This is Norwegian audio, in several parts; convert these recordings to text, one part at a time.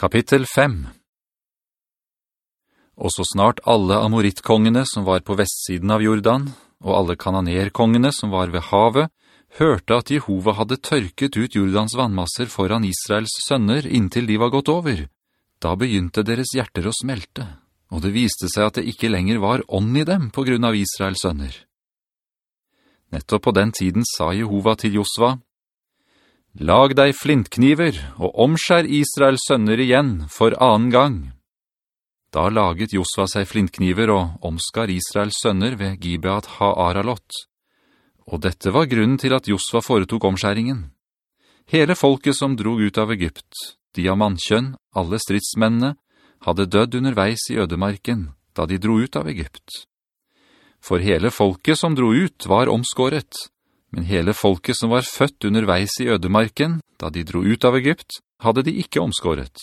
Kapittel 5 Og så snart alle amorittkongene som var på vestsiden av Jordan, og alle kananerkongene som var ved havet, hørte at Jehova hadde tørket ut Jordans vannmasser foran Israels sønner inntil de var gått over, da begynte deres hjerter å smelte, og det viste seg at det ikke lenger var ånd i dem på grunn av Israels sønner. Nettopp på den tiden sa Jehova til Josva, «Lag deg flintkniver, og omskjær Israels sønner igjen for annen gang.» Da laget Josva seg flintkniver og omskar Israels sønner ved Gibeat Haaralot. Og dette var grunnen til at Josva foretok omskjæringen. Hele folket som drog ut av Egypt, de av mannkjønn, alle stridsmennene, hadde dødd underveis i ødemarken da de dro ut av Egypt. For hele folket som dro ut var omskåret, men hele folket som var født underveis i ødemarken, da de dro ut av Egypt, hadde de ikke omskåret.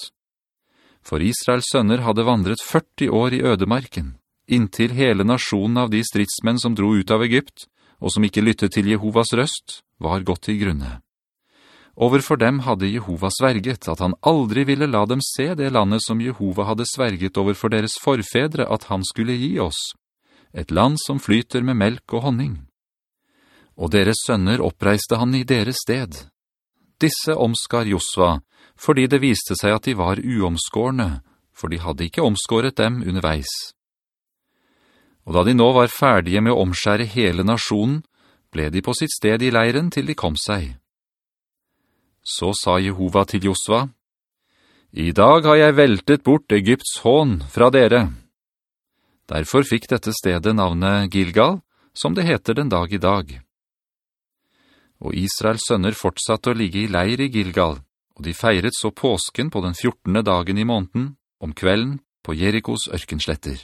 For Israels sønner hadde vandret 40 år i ødemarken, inntil hele nasjonen av de stridsmenn som dro ut av Egypt, og som ikke lyttet til Jehovas røst, var gått i grunne. Overfor dem hadde Jehova sverget at han aldri ville la dem se det landet som Jehova hadde sverget overfor deres forfedre at han skulle gi oss, et land som flyter med melk og honning og deres sønner oppreiste han i deres sted. Disse omskar Josva, fordi det viste seg at de var uomskårne, for de hadde ikke omskåret dem underveis. Og da de nå var ferdige med å omskjære hele nasjonen, ble de på sitt sted i leiren til de kom seg. Så sa Jehova til Josva, «I dag har jeg veltet bort Egypts hån fra dere.» Derfor fikk dette stedet navnet Gilgal, som det heter den dag i dag. Og Israels sønner fortsatte å ligge i leir i Gilgal, og de feiret så påsken på den 14. dagen i måneden, om kvelden, på Jerikos ørkensletter.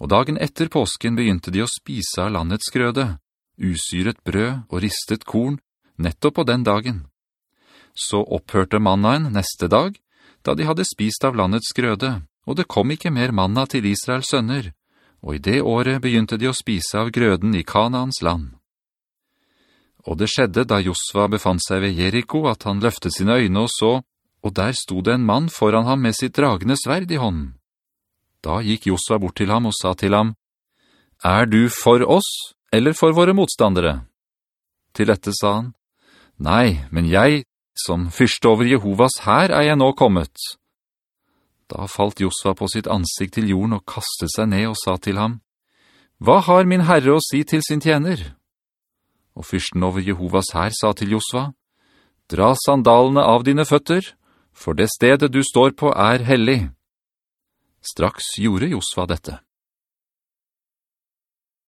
Og dagen etter påsken begynte de å spise av landets grøde, usyret brød og ristet korn, nettopp på den dagen. Så opphørte mannaen neste dag, da de hadde spist av landets grøde, og det kom ikke mer manna til Israels sønner, og i det året begynte de å spise av grøden i Kanaans land. Og det skjedde da Josva befant seg ved Jericho at han løftet sine øyne og så, og der sto det en mann foran ham med sitt dragende sverd i hånden. Da gikk Josva bort til ham og sa til ham, «Er du for oss, eller for våre motstandere?» Til dette sa han, «Nei, men jeg, som fyrste over Jehovas her, er jeg nå kommet.» Da falt Josva på sitt ansikt til jorden og kastet seg ned og sa til ham, «Hva har min herre å si til sin tjener?» Og fyrsten over Jehovas her sa til Josva, «Dra sandalene av dine føtter, for det stedet du står på er hellig.» Straks gjorde Josva dette.